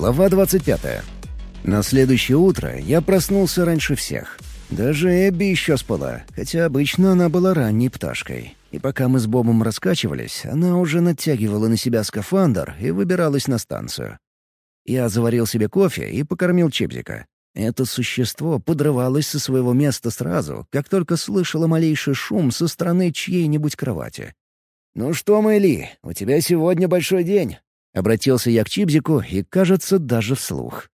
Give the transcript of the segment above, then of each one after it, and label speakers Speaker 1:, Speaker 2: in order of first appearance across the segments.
Speaker 1: Глава 25. На следующее утро я проснулся раньше всех. Даже Эбби еще спала, хотя обычно она была ранней пташкой. И пока мы с Бобом раскачивались, она уже натягивала на себя скафандр и выбиралась на станцию. Я заварил себе кофе и покормил Чебзика. Это существо подрывалось со своего места сразу, как только слышало малейший шум со стороны чьей-нибудь кровати. «Ну что, Мэйли, у тебя сегодня большой день!» Обратился я к Чибзику и, кажется, даже вслух.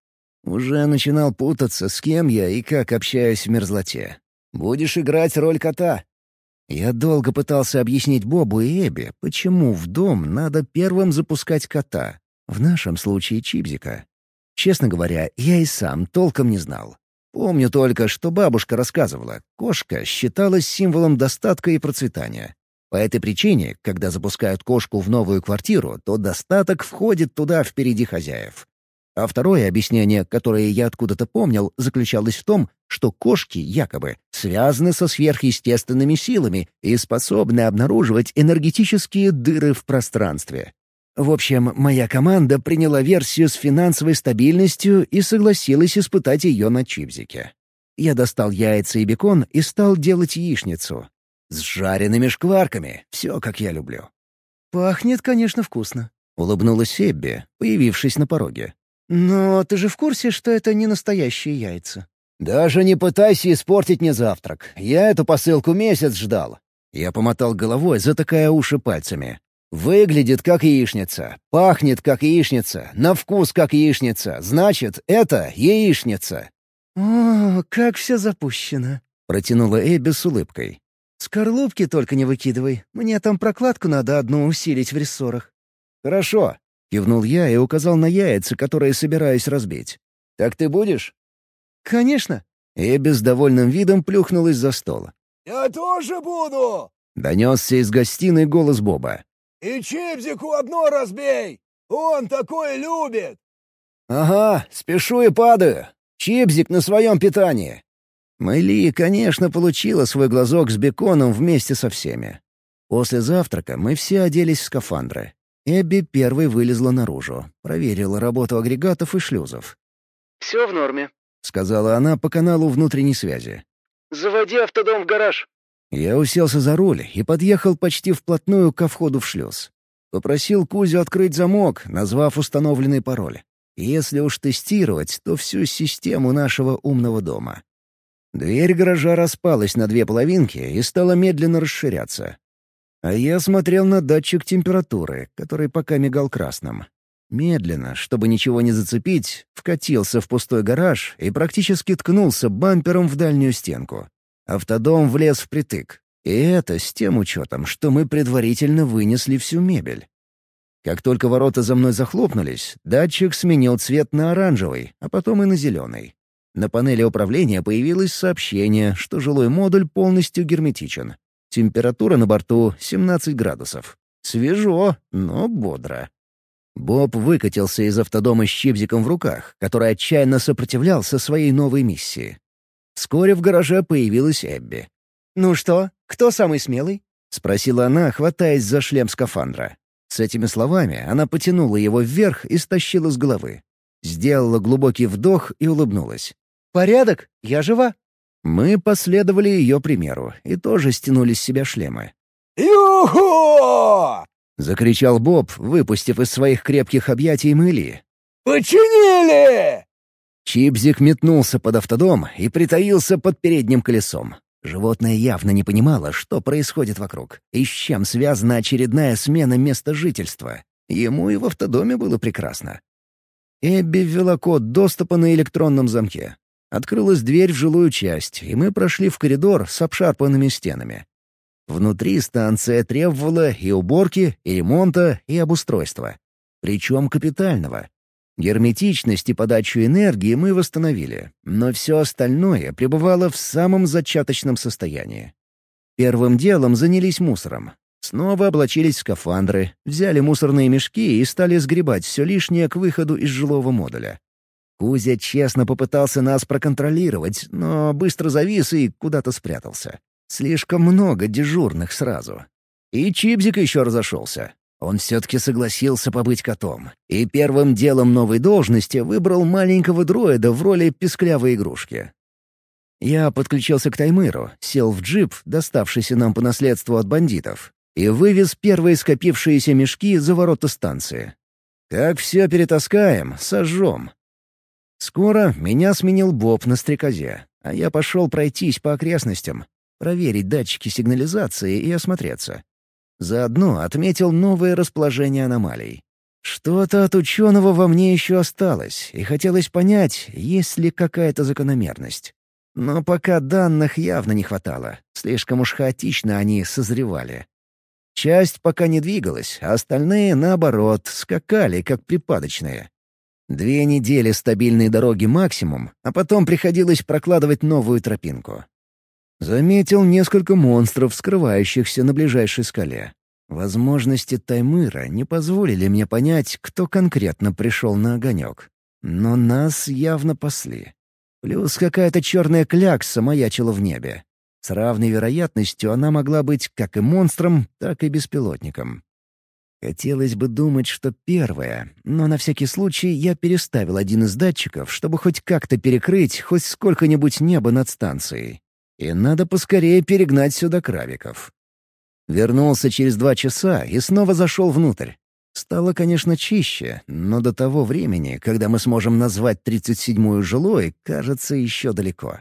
Speaker 1: Уже начинал путаться, с кем я и как общаюсь в мерзлоте. «Будешь играть роль кота». Я долго пытался объяснить Бобу и Эбби, почему в дом надо первым запускать кота, в нашем случае Чибзика. Честно говоря, я и сам толком не знал. Помню только, что бабушка рассказывала, кошка считалась символом достатка и процветания. По этой причине, когда запускают кошку в новую квартиру, то достаток входит туда впереди хозяев. А второе объяснение, которое я откуда-то помнил, заключалось в том, что кошки якобы связаны со сверхъестественными силами и способны обнаруживать энергетические дыры в пространстве. В общем, моя команда приняла версию с финансовой стабильностью и согласилась испытать ее на чипзике. Я достал яйца и бекон и стал делать яичницу. С жареными шкварками, все как я люблю.
Speaker 2: «Пахнет, конечно, вкусно», —
Speaker 1: улыбнулась Эбби, появившись на пороге.
Speaker 2: «Но ты же в курсе, что это не настоящие яйца?»
Speaker 1: «Даже не пытайся испортить мне завтрак. Я эту посылку месяц ждал». Я помотал головой, затыкая уши пальцами. Выглядит как яичница, пахнет как яичница, на вкус как яичница. Значит, это яичница.
Speaker 2: «О, как все запущено!» — протянула Эбби с улыбкой. «Скорлупки только не выкидывай. Мне там прокладку надо одну усилить в рессорах».
Speaker 1: «Хорошо», — кивнул я и указал на яйца, которые собираюсь разбить. «Так ты будешь?»
Speaker 2: «Конечно».
Speaker 1: Эбби с довольным видом плюхнулась за стол.
Speaker 3: «Я тоже буду!»
Speaker 1: — донесся из гостиной голос Боба.
Speaker 3: «И Чипзику одно разбей! Он такое любит!»
Speaker 1: «Ага, спешу и падаю. Чипзик на своем питании». Мэйли, конечно, получила свой глазок с беконом вместе со всеми. После завтрака мы все оделись в скафандры. Эбби первой вылезла наружу, проверила работу агрегатов и шлюзов.
Speaker 2: «Все в норме», —
Speaker 1: сказала она по каналу внутренней связи.
Speaker 2: «Заводи автодом в гараж».
Speaker 1: Я уселся за руль и подъехал почти вплотную ко входу в шлюз. Попросил Кузю открыть замок, назвав установленный пароль. Если уж тестировать, то всю систему нашего умного дома. Дверь гаража распалась на две половинки и стала медленно расширяться. А я смотрел на датчик температуры, который пока мигал красным. Медленно, чтобы ничего не зацепить, вкатился в пустой гараж и практически ткнулся бампером в дальнюю стенку. Автодом влез впритык. И это с тем учетом, что мы предварительно вынесли всю мебель. Как только ворота за мной захлопнулись, датчик сменил цвет на оранжевый, а потом и на зеленый. На панели управления появилось сообщение, что жилой модуль полностью герметичен. Температура на борту — 17 градусов. Свежо, но бодро. Боб выкатился из автодома с чипзиком в руках, который отчаянно сопротивлялся своей новой миссии. Вскоре в гараже появилась Эбби.
Speaker 2: «Ну что, кто самый смелый?»
Speaker 1: — спросила она, хватаясь за шлем скафандра. С этими словами она потянула его вверх и стащила с головы. Сделала глубокий вдох и улыбнулась.
Speaker 2: «Порядок, я жива».
Speaker 1: Мы последовали ее примеру и тоже стянули с себя шлемы.
Speaker 3: «Юху!»
Speaker 1: — закричал Боб, выпустив из своих крепких объятий мыли.
Speaker 3: «Починили!»
Speaker 1: Чипзик метнулся под автодом и притаился под передним колесом. Животное явно не понимало, что происходит вокруг, и с чем связана очередная смена места жительства. Ему и в автодоме было прекрасно. Эбби ввела код доступа на электронном замке. Открылась дверь в жилую часть, и мы прошли в коридор с обшарпанными стенами. Внутри станция требовала и уборки, и ремонта, и обустройства. Причем капитального. Герметичность и подачу энергии мы восстановили, но все остальное пребывало в самом зачаточном состоянии. Первым делом занялись мусором. Снова облачились в скафандры, взяли мусорные мешки и стали сгребать все лишнее к выходу из жилого модуля. Кузя честно попытался нас проконтролировать, но быстро завис и куда-то спрятался. Слишком много дежурных сразу. И Чипзик еще разошелся. Он все-таки согласился побыть котом, и первым делом новой должности выбрал маленького дроида в роли песклявой игрушки. Я подключился к таймыру, сел в джип, доставшийся нам по наследству от бандитов, и вывез первые скопившиеся мешки за ворота станции. Как все перетаскаем, сожжем. Скоро меня сменил Боб на стрекозе, а я пошел пройтись по окрестностям, проверить датчики сигнализации и осмотреться. Заодно отметил новое расположение аномалий. Что-то от ученого во мне еще осталось, и хотелось понять, есть ли какая-то закономерность. Но пока данных явно не хватало, слишком уж хаотично они созревали. Часть пока не двигалась, а остальные, наоборот, скакали, как припадочные. Две недели стабильной дороги максимум, а потом приходилось прокладывать новую тропинку. Заметил несколько монстров, скрывающихся на ближайшей скале. Возможности Таймыра не позволили мне понять, кто конкретно пришел на огонек. Но нас явно пасли. Плюс какая-то черная клякса маячила в небе. С равной вероятностью она могла быть как и монстром, так и беспилотником. Хотелось бы думать, что первое, но на всякий случай я переставил один из датчиков, чтобы хоть как-то перекрыть хоть сколько-нибудь небо над станцией. И надо поскорее перегнать сюда кравиков. Вернулся через два часа и снова зашел внутрь. Стало, конечно, чище, но до того времени, когда мы сможем назвать 37-ю жилой, кажется, еще далеко.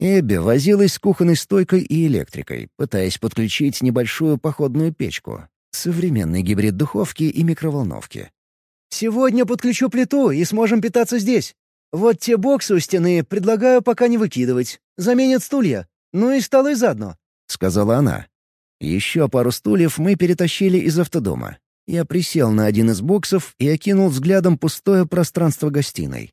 Speaker 1: Эбби возилась с кухонной стойкой и электрикой, пытаясь подключить небольшую походную печку. Современный гибрид духовки и микроволновки.
Speaker 2: «Сегодня подключу плиту и сможем питаться здесь. Вот те боксы у стены предлагаю пока не выкидывать. Заменят стулья. Ну и столы заодно», —
Speaker 1: сказала она. Еще пару стульев мы перетащили из автодома. Я присел на один из боксов и окинул взглядом пустое пространство гостиной.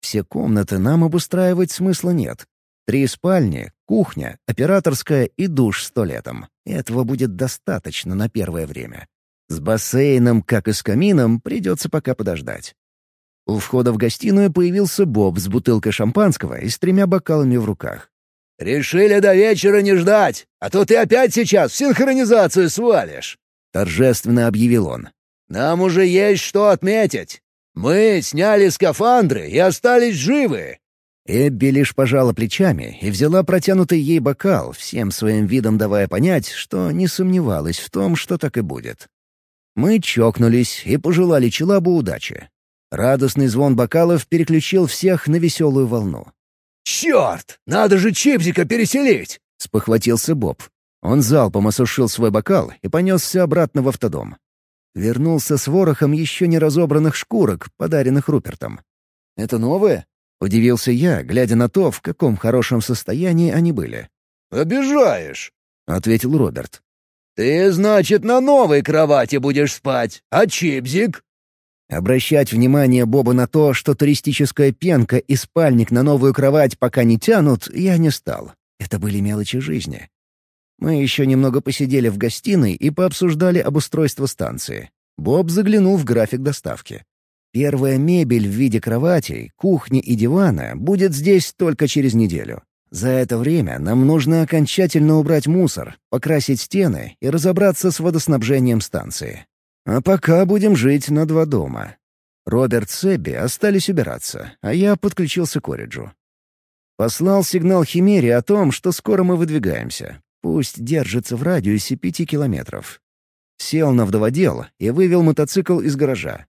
Speaker 1: Все комнаты нам обустраивать смысла нет. Три спальни, кухня, операторская и душ с туалетом. Этого будет достаточно на первое время. С бассейном, как и с камином, придется пока подождать. У входа в гостиную появился Боб с бутылкой шампанского и с тремя бокалами в руках.
Speaker 3: «Решили до вечера не ждать, а то ты опять сейчас в синхронизацию свалишь!» — торжественно объявил он. «Нам уже есть что отметить. Мы сняли скафандры и остались живы.
Speaker 1: Эбби лишь пожала плечами и взяла протянутый ей бокал, всем своим видом давая понять, что не сомневалась в том, что так и будет. Мы чокнулись и пожелали Челабу удачи. Радостный звон бокалов переключил всех на веселую волну.
Speaker 3: «Черт! Надо же Чипзика переселить!» — спохватился Боб.
Speaker 1: Он залпом осушил свой бокал и понесся обратно в автодом. Вернулся с ворохом еще не разобранных шкурок, подаренных Рупертом. «Это новое?» — удивился я, глядя на то, в каком хорошем состоянии они были.
Speaker 3: «Обижаешь», —
Speaker 1: ответил Роберт.
Speaker 3: «Ты, значит, на новой кровати будешь спать, а Чипзик?»
Speaker 1: Обращать внимание Боба на то, что туристическая пенка и спальник на новую кровать пока не тянут, я не стал. Это были мелочи жизни. Мы еще немного посидели в гостиной и пообсуждали обустройство станции. Боб заглянул в график доставки. Первая мебель в виде кроватей, кухни и дивана будет здесь только через неделю. За это время нам нужно окончательно убрать мусор, покрасить стены и разобраться с водоснабжением станции. А пока будем жить на два дома. Роберт с Эбби остались убираться, а я подключился к Ориджу. Послал сигнал Химере о том, что скоро мы выдвигаемся. Пусть держится в радиусе пяти километров. Сел на вдоводел и вывел мотоцикл из гаража.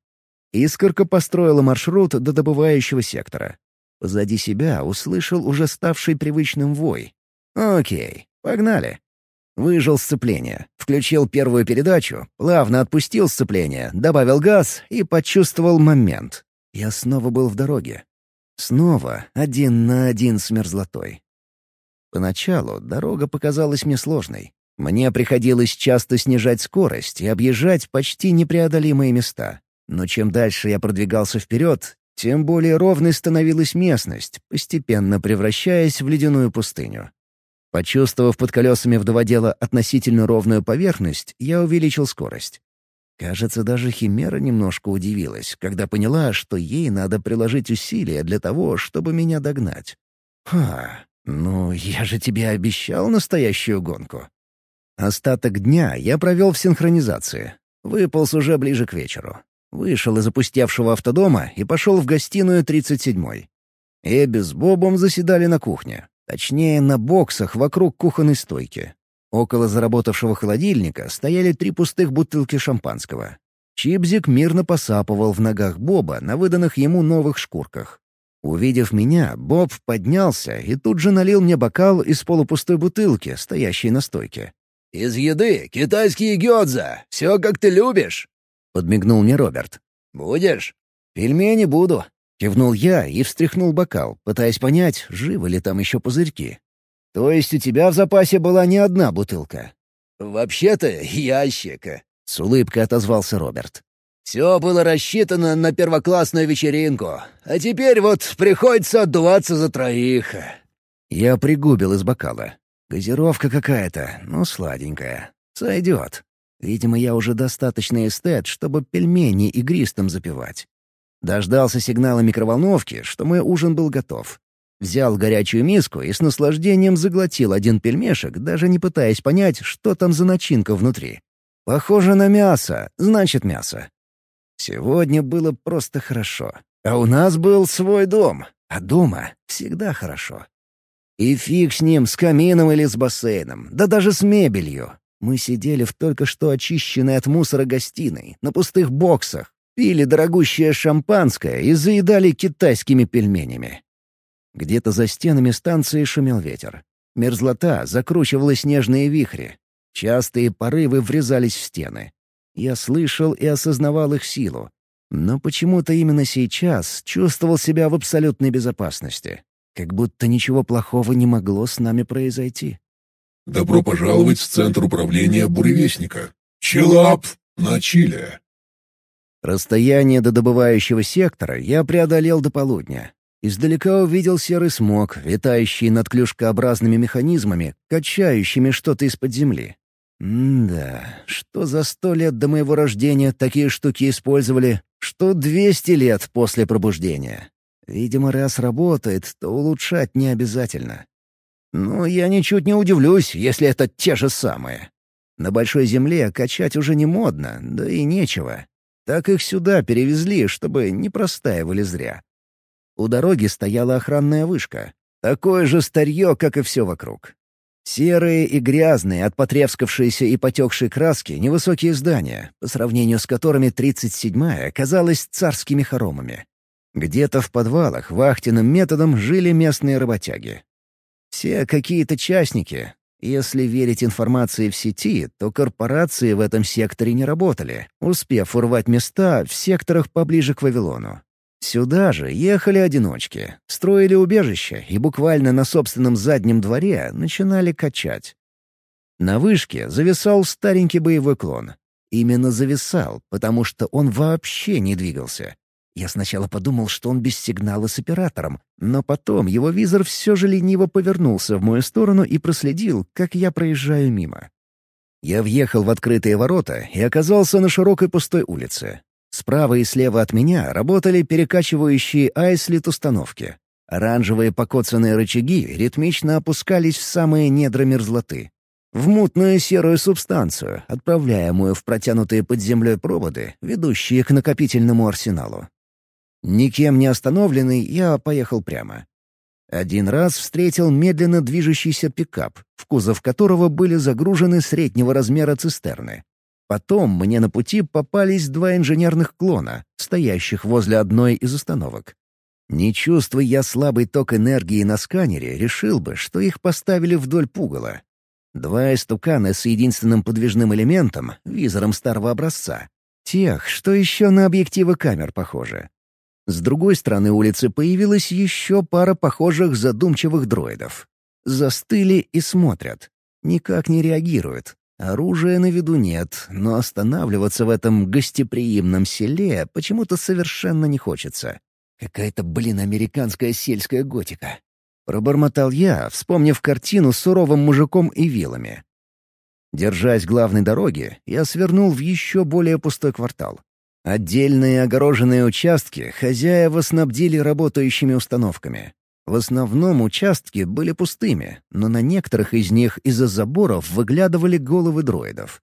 Speaker 1: Искорка построила маршрут до добывающего сектора. Позади себя услышал уже ставший привычным вой. «Окей, погнали». Выжил сцепление, включил первую передачу, плавно отпустил сцепление, добавил газ и почувствовал момент. Я снова был в дороге. Снова один на один с мерзлотой. Поначалу дорога показалась мне сложной. Мне приходилось часто снижать скорость и объезжать почти непреодолимые места. Но чем дальше я продвигался вперед, тем более ровной становилась местность, постепенно превращаясь в ледяную пустыню. Почувствовав под колесами вдоводела относительно ровную поверхность, я увеличил скорость. Кажется, даже Химера немножко удивилась, когда поняла, что ей надо приложить усилия для того, чтобы меня догнать. «Ха, ну я же тебе обещал настоящую гонку». Остаток дня я провел в синхронизации. Выполз уже ближе к вечеру. Вышел из опустевшего автодома и пошел в гостиную 37-й. Эбби с Бобом заседали на кухне. Точнее, на боксах вокруг кухонной стойки. Около заработавшего холодильника стояли три пустых бутылки шампанского. Чипзик мирно посапывал в ногах Боба на выданных ему новых шкурках. Увидев меня, Боб поднялся и тут же налил мне бокал из полупустой бутылки, стоящей на стойке.
Speaker 3: «Из еды китайские гёдза. Все, как ты любишь», — подмигнул мне Роберт. «Будешь?»
Speaker 1: «Пельмени буду», — кивнул я и встряхнул бокал, пытаясь понять, живы ли там еще пузырьки. «То есть у тебя в запасе была не одна бутылка?»
Speaker 3: «Вообще-то ящика», —
Speaker 1: с улыбкой отозвался Роберт.
Speaker 3: Все было рассчитано на первоклассную вечеринку, а теперь вот приходится отдуваться за троих».
Speaker 1: Я пригубил из бокала. Газировка какая-то, но сладенькая. Сойдет. Видимо, я уже достаточно эстет, чтобы пельмени игристым запивать. Дождался сигнала микроволновки, что мой ужин был готов. Взял горячую миску и с наслаждением заглотил один пельмешек, даже не пытаясь понять, что там за начинка внутри. Похоже на мясо, значит мясо. Сегодня было просто хорошо. А у нас был свой дом, а дома всегда хорошо. И фиг с ним, с камином или с бассейном, да даже с мебелью. Мы сидели в только что очищенной от мусора гостиной, на пустых боксах, пили дорогущее шампанское и заедали китайскими пельменями. Где-то за стенами станции шумел ветер. Мерзлота закручивала снежные вихри. Частые порывы врезались в стены. Я слышал и осознавал их силу. Но почему-то именно сейчас чувствовал себя в абсолютной безопасности. Как будто ничего плохого не могло с нами произойти.
Speaker 4: «Добро пожаловать в Центр управления Буревестника. Чилап на Чиле!»
Speaker 1: Расстояние до добывающего сектора я преодолел до полудня. Издалека увидел серый смог, витающий над клюшкообразными механизмами, качающими что-то из-под земли. М-да, что за сто лет до моего рождения такие штуки использовали, что двести лет после пробуждения. Видимо, раз работает, то улучшать не обязательно. Но я ничуть не удивлюсь, если это те же самые. На Большой Земле качать уже не модно, да и нечего. Так их сюда перевезли, чтобы не простаивали зря. У дороги стояла охранная вышка. Такое же старье, как и все вокруг. Серые и грязные от потрескавшейся и потекшей краски невысокие здания, по сравнению с которыми 37-я казалась царскими хоромами. Где-то в подвалах вахтенным методом жили местные работяги. Все какие-то частники. Если верить информации в сети, то корпорации в этом секторе не работали, успев урвать места в секторах поближе к Вавилону. Сюда же ехали одиночки, строили убежище и буквально на собственном заднем дворе начинали качать. На вышке зависал старенький боевой клон. Именно зависал, потому что он вообще не двигался. Я сначала подумал, что он без сигнала с оператором, но потом его визор все же лениво повернулся в мою сторону и проследил, как я проезжаю мимо. Я въехал в открытые ворота и оказался на широкой пустой улице. Справа и слева от меня работали перекачивающие айслит установки. Оранжевые покоцанные рычаги ритмично опускались в самые недра мерзлоты. В мутную серую субстанцию, отправляемую в протянутые под землей проводы, ведущие к накопительному арсеналу. Никем не остановленный, я поехал прямо. Один раз встретил медленно движущийся пикап, в кузов которого были загружены среднего размера цистерны. Потом мне на пути попались два инженерных клона, стоящих возле одной из установок. Не чувствуя я слабый ток энергии на сканере, решил бы, что их поставили вдоль пугала. Два истукана с единственным подвижным элементом — визором старого образца. Тех, что еще на объективы камер похожи. С другой стороны улицы появилась еще пара похожих задумчивых дроидов. Застыли и смотрят. Никак не реагируют, Оружия на виду нет, но останавливаться в этом гостеприимном селе почему-то совершенно не хочется. Какая-то, блин, американская сельская готика. Пробормотал я, вспомнив картину с суровым мужиком и вилами. Держась главной дороги, я свернул в еще более пустой квартал. Отдельные огороженные участки хозяева снабдили работающими установками. В основном участки были пустыми, но на некоторых из них из-за заборов выглядывали головы дроидов.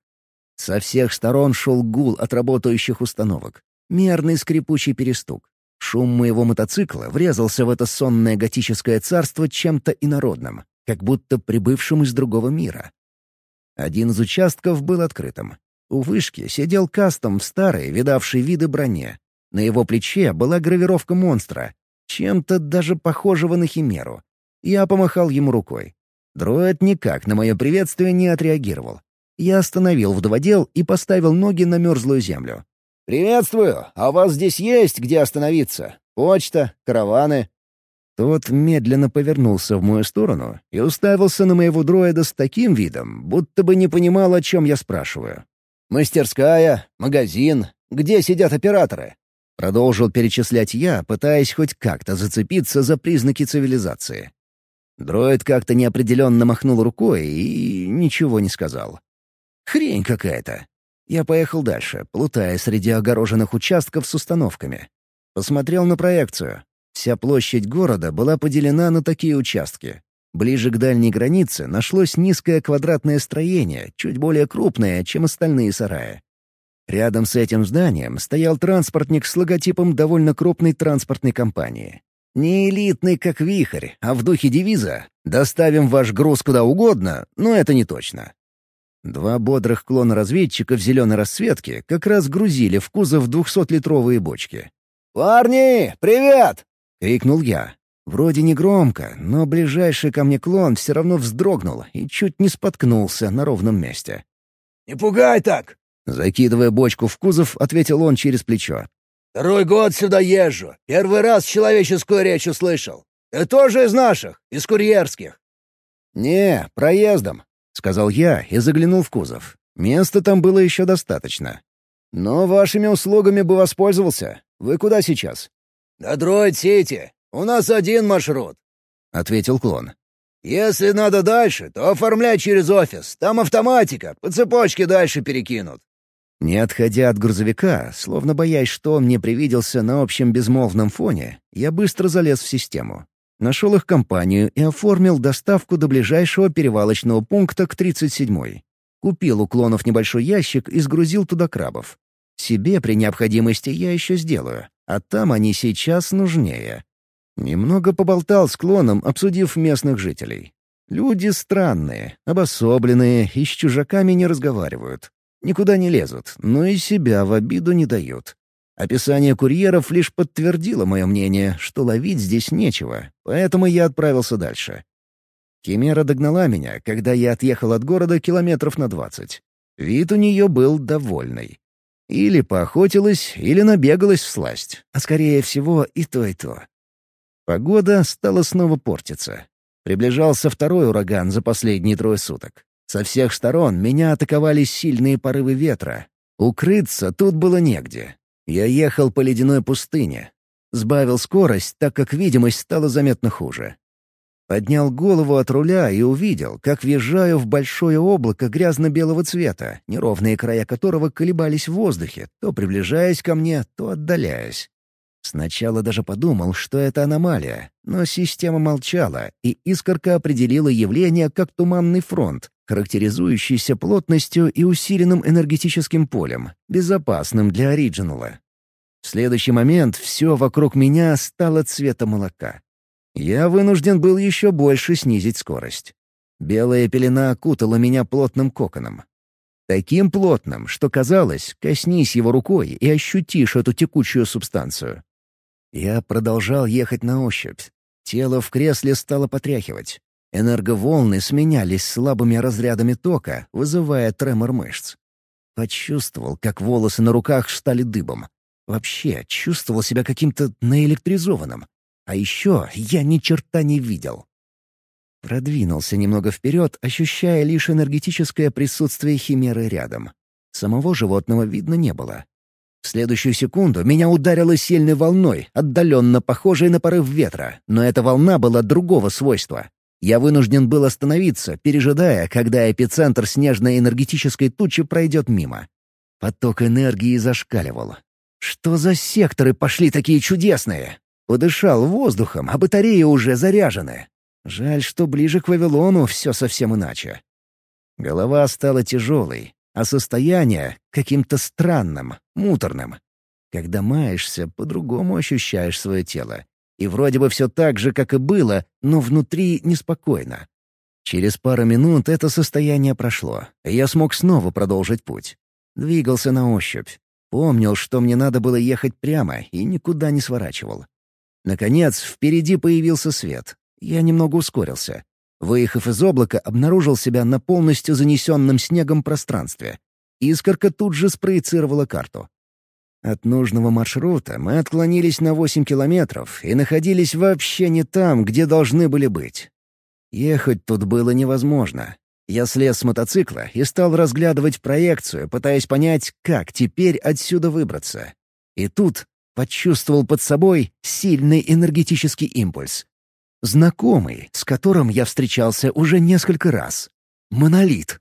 Speaker 1: Со всех сторон шел гул от работающих установок. Мерный скрипучий перестук. Шум моего мотоцикла врезался в это сонное готическое царство чем-то инородным, как будто прибывшим из другого мира. Один из участков был открытым. У вышки сидел кастом в старой, видавшей виды броне. На его плече была гравировка монстра, чем-то даже похожего на химеру. Я помахал ему рукой. Дроид никак на мое приветствие не отреагировал. Я остановил вдоводел и поставил ноги на мерзлую землю. «Приветствую! А у вас здесь есть где остановиться? Почта, караваны?» Тот медленно повернулся в мою сторону и уставился на моего дроида с таким видом, будто бы не понимал, о чем я спрашиваю. «Мастерская, магазин. Где сидят операторы?» Продолжил перечислять я, пытаясь хоть как-то зацепиться за признаки цивилизации. Дроид как-то неопределенно махнул рукой и ничего не сказал. Хрень какая-то. Я поехал дальше, плутая среди огороженных участков с установками. Посмотрел на проекцию. Вся площадь города была поделена на такие участки. Ближе к дальней границе нашлось низкое квадратное строение, чуть более крупное, чем остальные сараи. Рядом с этим зданием стоял транспортник с логотипом довольно крупной транспортной компании. Не элитный, как вихрь, а в духе девиза «Доставим ваш груз куда угодно», но это не точно. Два бодрых клона-разведчика в зеленой расцветке как раз грузили в кузов двухсотлитровые бочки. «Парни, привет!» — крикнул я. Вроде не громко, но ближайший ко мне клон все равно вздрогнул и чуть не споткнулся на ровном месте.
Speaker 3: «Не пугай так!»
Speaker 1: Закидывая бочку в кузов, ответил он через плечо.
Speaker 3: «Второй год сюда езжу. Первый раз человеческую речь услышал. Ты тоже из наших, из курьерских?»
Speaker 1: «Не, проездом. — сказал я и заглянул в кузов. Места там было еще достаточно. «Но вашими услугами бы воспользовался. Вы куда сейчас?»
Speaker 3: «На Дроид-Сити. У нас один маршрут», — ответил клон. «Если надо дальше, то оформляй через офис. Там автоматика, по цепочке дальше перекинут».
Speaker 1: Не отходя от грузовика, словно боясь, что он мне привиделся на общем безмолвном фоне, я быстро залез в систему. Нашел их компанию и оформил доставку до ближайшего перевалочного пункта к 37-й. Купил у клонов небольшой ящик и сгрузил туда крабов. Себе при необходимости я еще сделаю, а там они сейчас нужнее. Немного поболтал с клоном, обсудив местных жителей. Люди странные, обособленные и с чужаками не разговаривают. Никуда не лезут, но и себя в обиду не дают. Описание курьеров лишь подтвердило мое мнение, что ловить здесь нечего, поэтому я отправился дальше. Кемера догнала меня, когда я отъехал от города километров на двадцать. Вид у нее был довольный. Или поохотилась, или набегалась в сласть, а скорее всего и то, и то. Погода стала снова портиться. Приближался второй ураган за последние трое суток. Со всех сторон меня атаковали сильные порывы ветра. Укрыться тут было негде, я ехал по ледяной пустыне. Сбавил скорость, так как видимость стала заметно хуже. Поднял голову от руля и увидел, как въезжаю в большое облако грязно-белого цвета, неровные края которого колебались в воздухе, то приближаясь ко мне, то отдаляясь. Сначала даже подумал, что это аномалия, но система молчала, и искорка определила явление как туманный фронт, характеризующийся плотностью и усиленным энергетическим полем, безопасным для оригинала. В следующий момент все вокруг меня стало цвета молока. Я вынужден был еще больше снизить скорость. Белая пелена окутала меня плотным коконом. Таким плотным, что казалось, коснись его рукой и ощутишь эту текучую субстанцию. Я продолжал ехать на ощупь. Тело в кресле стало потряхивать. Энерговолны сменялись слабыми разрядами тока, вызывая тремор мышц. Почувствовал, как волосы на руках стали дыбом. Вообще, чувствовал себя каким-то наэлектризованным. А еще я ни черта не видел. Продвинулся немного вперед, ощущая лишь энергетическое присутствие химеры рядом. Самого животного видно не было. В следующую секунду меня ударило сильной волной, отдаленно похожей на порыв ветра, но эта волна была другого свойства. Я вынужден был остановиться, пережидая, когда эпицентр снежной энергетической тучи пройдет мимо. Поток энергии зашкаливал. Что за секторы пошли такие чудесные? Подышал воздухом, а батареи уже заряжены. Жаль, что ближе к Вавилону все совсем иначе. Голова стала тяжелой, а состояние — каким-то странным, муторным. Когда маешься, по-другому ощущаешь свое тело. И вроде бы все так же, как и было, но внутри неспокойно. Через пару минут это состояние прошло, и я смог снова продолжить путь. Двигался на ощупь. Помнил, что мне надо было ехать прямо, и никуда не сворачивал. Наконец, впереди появился свет. Я немного ускорился. Выехав из облака, обнаружил себя на полностью занесенном снегом пространстве. Искорка тут же спроецировала карту. От нужного маршрута мы отклонились на 8 километров и находились вообще не там, где должны были быть. Ехать тут было невозможно. Я слез с мотоцикла и стал разглядывать проекцию, пытаясь понять, как теперь отсюда выбраться. И тут почувствовал под собой сильный энергетический импульс. Знакомый, с которым я встречался уже несколько раз. Монолит.